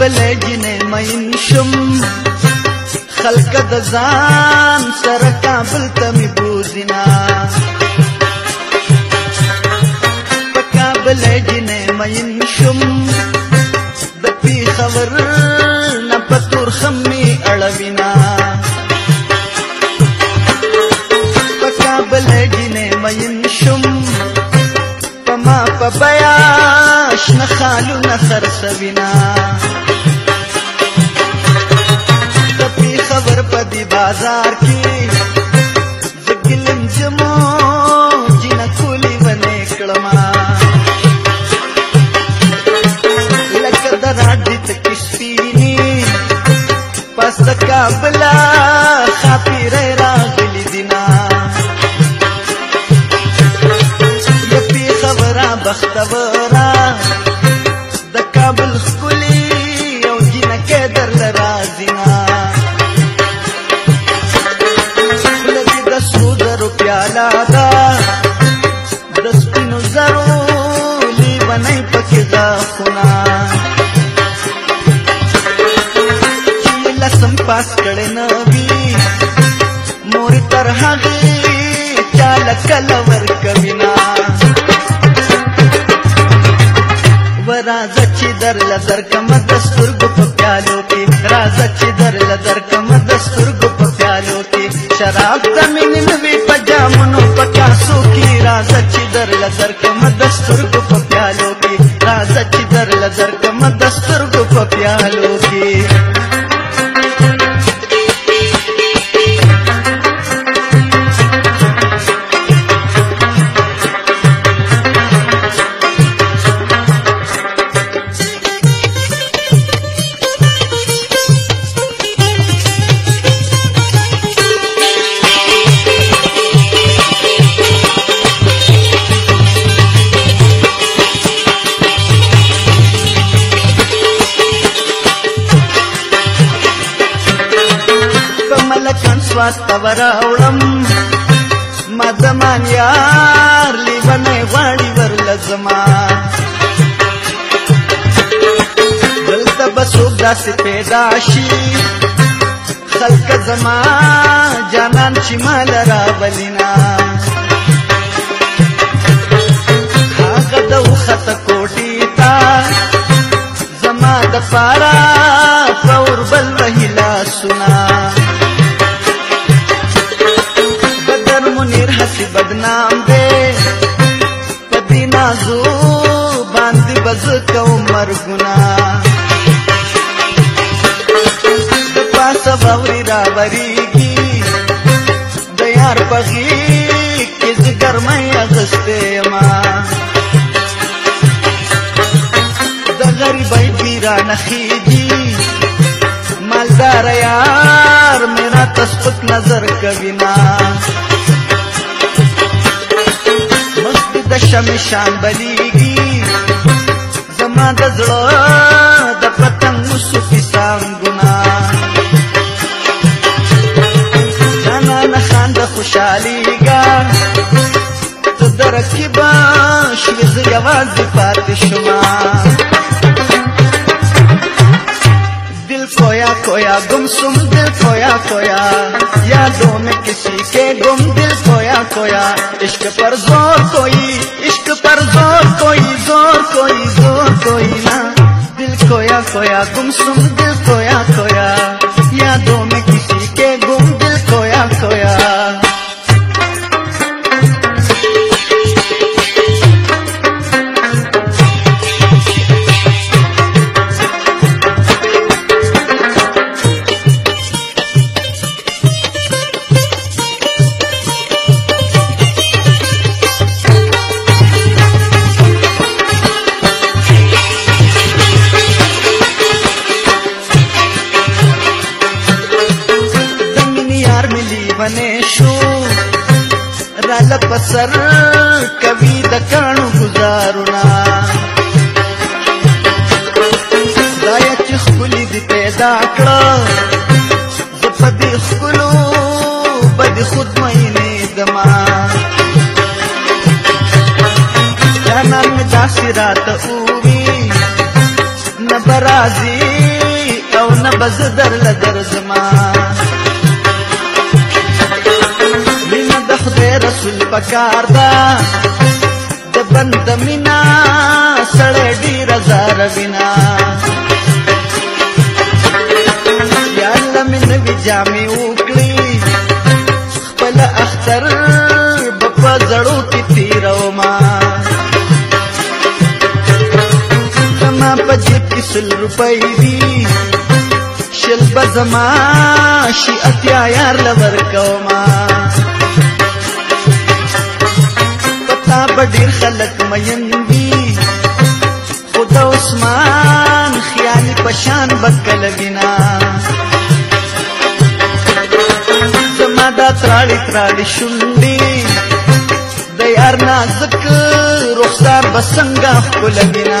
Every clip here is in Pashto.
بلې جنې مین شم خلق د ځان سره کابل ته می بوزینا په کابل جنې مین شم د پی خبر نه پتور خمي اړوینا په کابل جنې مین شم په ما په بیا شنه خالو نه سرسوینا دی بازار کې دګلم جمو جن کولی ونه کړما لکه دراډی تک شپینی پس کابلا خاطر راغلی دینا یپی خبره بختوره د کابل خپل ښکلا دا د سپینو زرو لیونۍ پکې غاښونه چې لسم پاس کړی نه وي مور تر هغې چا لکه له ورکوي نه راځه چې در لدر کمه د سترګو په پیالو کې راځه چې در لدر کمه د سترګو شراب د مینې نوې په جامونو په کاسو کې راځه چې درله درکم د سترګو په پیالو کې راځه چې درله درکم د سترګو په پیالو کې மலக்கண் ஸ்வாஸ்தவராவளம் மதமான் யார் லிவனை வாடி வரல ஜமா دلته بسوک داسې پیدا شي خلک زما جانان چې مال راولینا هغه د وخت کوټی تا زما د پاره زکو مرګنا د پاسه باوري را وریږي د یار پخې کز ګرمه اغسته ما د غریبای پیرا نخیږي مالدار یار میرا تسپت نظر کوینا مست د شمشان بلیږي زما د زړه د پتنګ شو پیسانګونه انا نه خاند خوشالي گا ته درکې با شوي زه یوازې پاتې شوم کھویا گم سم دل کھویا کھویا یادوں میں کسی کے گم دل کھویا کھویا عشق پر زور کوئی عشق پر زور کوئی زور کوئی زور کوئی نہ دل کھویا کھویا گم سم دل کھویا کھویا اثر کوي د کانو گزارونه دایا چې خولي دې پیدا کړه زه په دې خولو بد خود مینې دما جانا مې داسې راته اومي نه برازي او نه بز در لدر زمان اصول پکار دا د بند مینا سړی ډیر زار وینا یا لمن وی جامې وکړي خپل اختر په زړو کې تیرو ما زما په جیب کې سل روپۍ دي شل بزما شي اتیا یار لور کوما به ډیر خلک مین دي خو د عثمان خیالي پشان بکل وینا زما دا تراړي تراړي شونډي د یار نازک رخسار بسنګ خپل وینا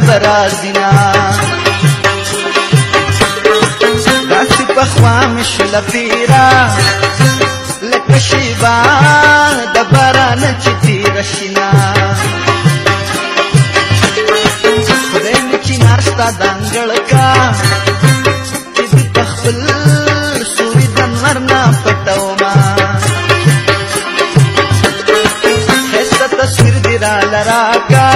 برازینا داسې پخوا مې شله پیره لکه شیبه د بارانه چې تېره شینا خدای مې چینار ستا د انګړ کا چې دلته خپل سوري د لمر نه پټومه تصویر دی را لراکا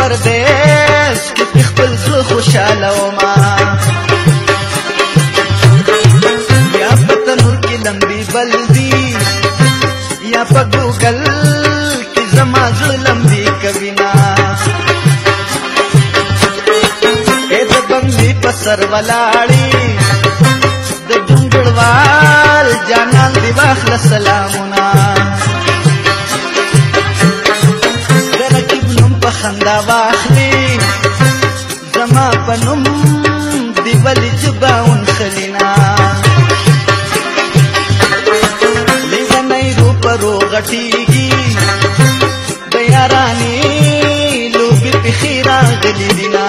پردیس کې خپل زړه خوشاله و ما یا پتنور کې لمبي بل دی یا په ګوګل کې زما زړه لمبي کوي نا اې ته بندي په سر ولاړی د ډنګړوال جانان دی واخله سلامونه پټیږي د یارانې لوبې پخې راغلي دي نه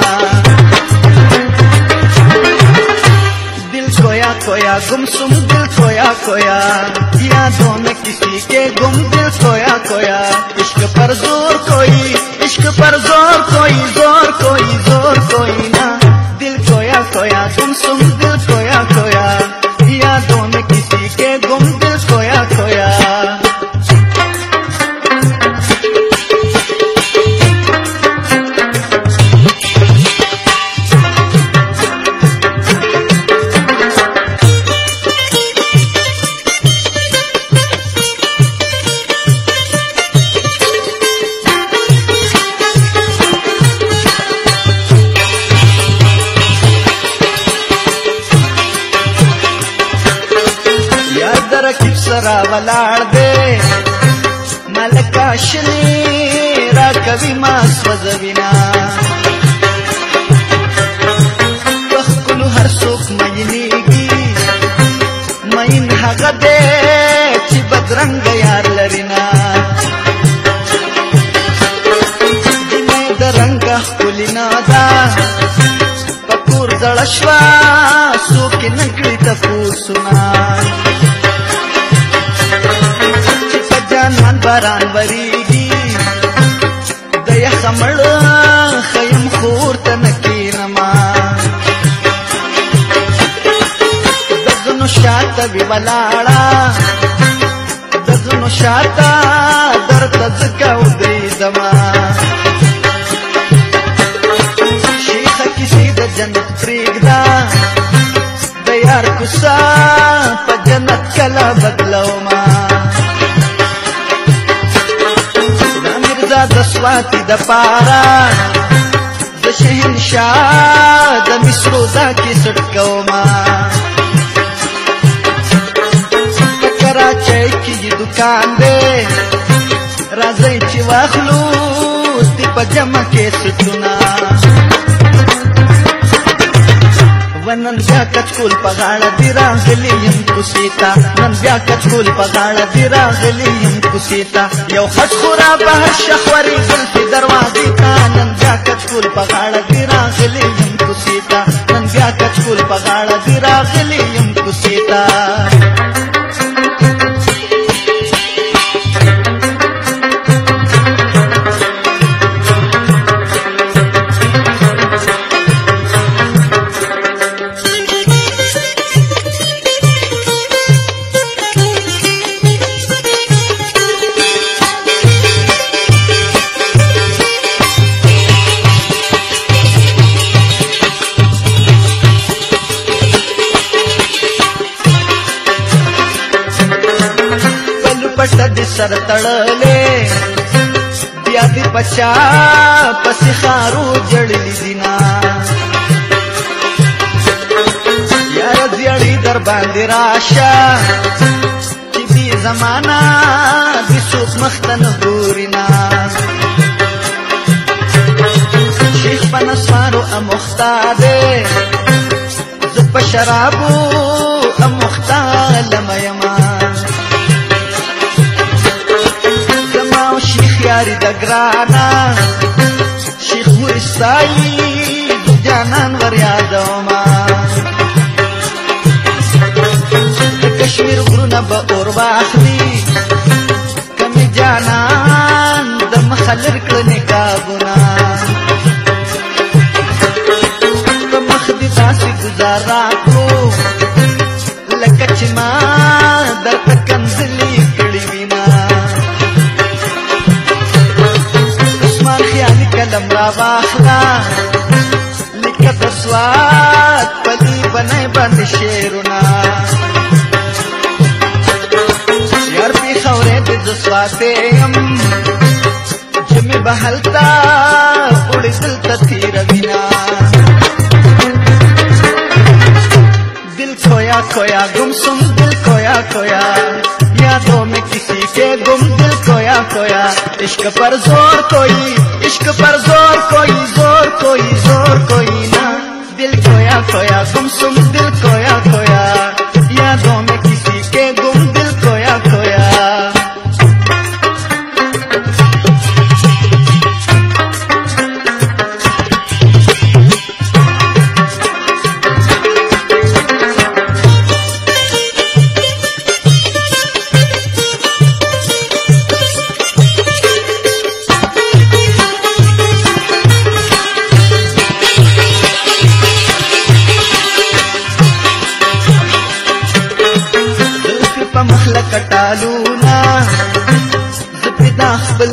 دل کویا کویا گم سم دل کویا کویا یادوں میں کسی کے گم دل کویا کویا هر څوک مینېږي مین هغه دی چې بدرنګ یار لري نه د رنګ ښکلي نه ده په کور زړه شوه څوک نه کړي تپوسونه چې په جانان باران وري ته وی ولاړه د زنو شاته درته ځکه ودرې دما شیخه کسی د جنت پرېږده د یار کوسه په جنت کله بدلوما د سواتی د پارا د شهنشاه د مصرو دا کې سټ کوما کوټه کې دکان دی راځي چې واخلو دې په جمع کې سټونا ونن بیا کچکول په غاړه دی راغلی يم کوسیتا نن بیا کچکول په غاړه دی راغلی يم کوسیتا یو خټ خورا به شخوري زلفي دروازې تا نن بیا کچکول په غاړه دی راغلی يم کوسیتا نن بیا کچکول په غاړه دی راغلی يم کوسیتا سر تړلې بیا دې بچا پس خارو جړلې دینا یار دې در باندې راشه چې دې زمانہ دې څوک مختن ګورینا شیخ پنسوارو امختاده زپ شرابو امختاله میم لارې د ګرانا شیخ ورسایي جانان وریادوما کشمیر غرونه به اور واخلي لکھ سواد بنے پر گھر میں خورے بہلتا اڑ دل تی رل کھویا کھویا گم سن دل کھویا کھویا یادوں میں کسی کے گم इश्क पर ज़ोर कोई इश्क पर ज़ोर कोई ज़ोर कोई ज़ोर कोई ना दिल खोया खोया सुम सुम दिल खोया खोया کټالونا زپدا خپل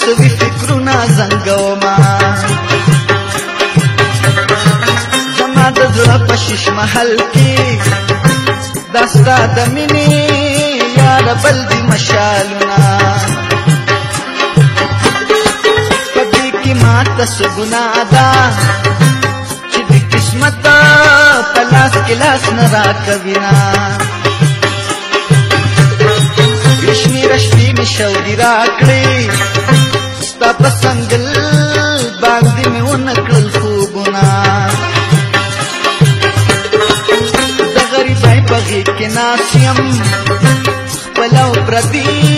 سوي فکرونه زنګوما زما د زړه په شش محل کې دستا د مینې یار بل دی مشالونا پدې کې ماته سګنا ادا چې د قسمت په لاس کې لاس نه راکوينا ډېر شپې می شوري راکړې ستا په سنگل باندې می ونکړل خوبونه د غریبای په غېږ کې ناسیم پلو پردي